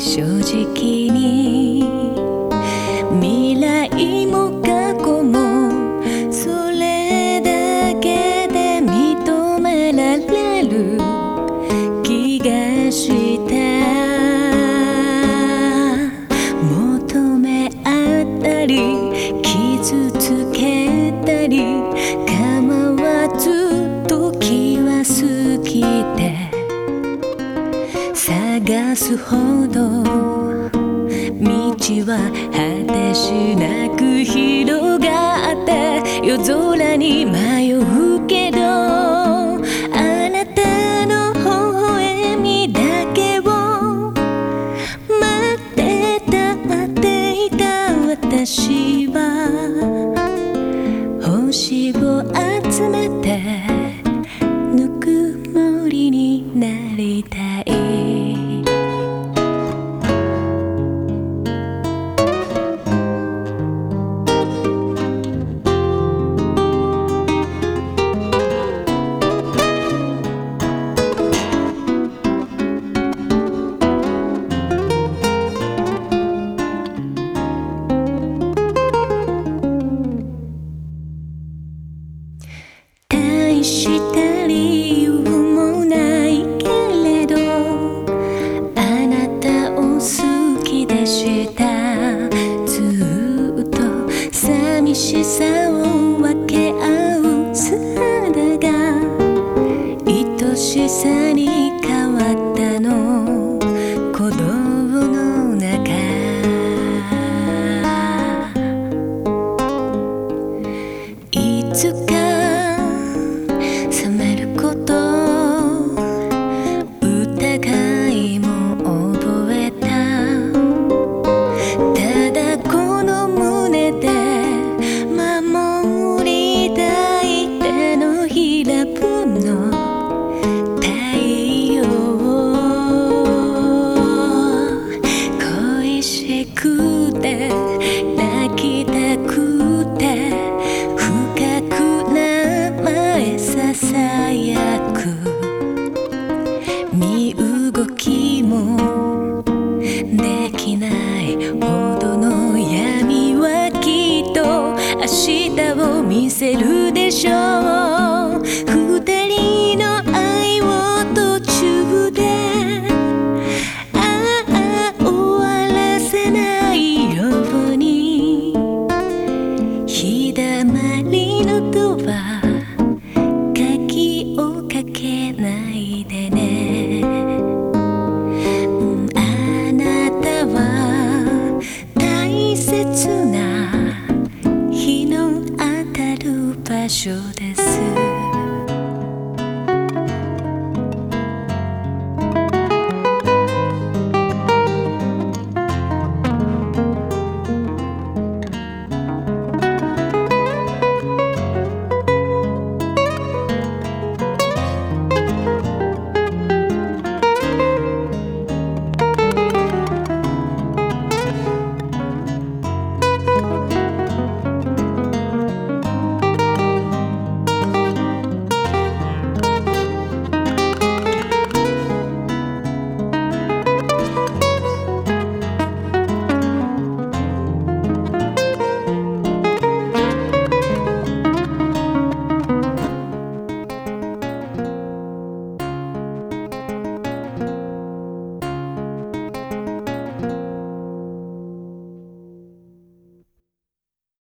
正直に。出すほど道は果てしなく広がって夜空に迷うした理由もないけれどあなたを好きでした。ずっと寂しさを分け合う姿が愛しさに変わったの。鼓動の中。いつかを見せるでしょう。所です。